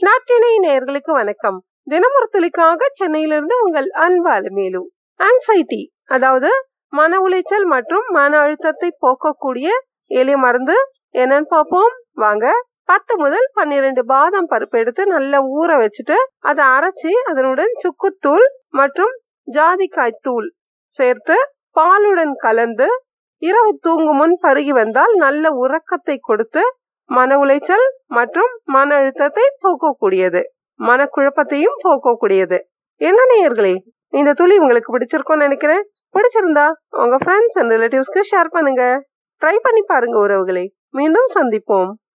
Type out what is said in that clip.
நாட்டினை நேர்களுக்கு வணக்கம். தினமொரு துளிக்காக சென்னையிலிருந்து உங்கள் அன்பால மேலு ஆங்ஸைட்டி அதாவது மன உளைச்சல் மற்றும் மன அழுத்தத்தை போக்கக்கூடிய எலி மருந்து என்னன்னு பார்ப்போம். வாங்க பத்து முதல் பன்னிரண்டு பாதாம் பருப்பு எடுத்து நல்லா ஊற வச்சுட்டு அதை அரைச்சி அதனுடன் சுக்குத்தூள் மற்றும் ஜாதிக்காய் தூள் சேர்த்து பாலுடன் கலந்து இரவு தூங்கும் முன் பருகி வந்தால் நல்ல உறக்கத்தை கொடுத்து மன உளைச்சல் மற்றும் மன அழுத்தத்தை போக்கக்கூடியது. மனக்குழப்பத்தையும் போக்கக்கூடியது. என்ன நேயர்களே இந்த துளி உங்களுக்கு பிடிச்சிருக்கும்னு நினைக்கிறேன். பிடிச்சிருந்தா உங்க ஃப்ரெண்ட்ஸ் அண்ட் ரிலேட்டிவ்ஸ்க்கு ஷேர் பண்ணுங்க. ட்ரை பண்ணி பாருங்க உறவுகளை. மீண்டும் சந்திப்போம்.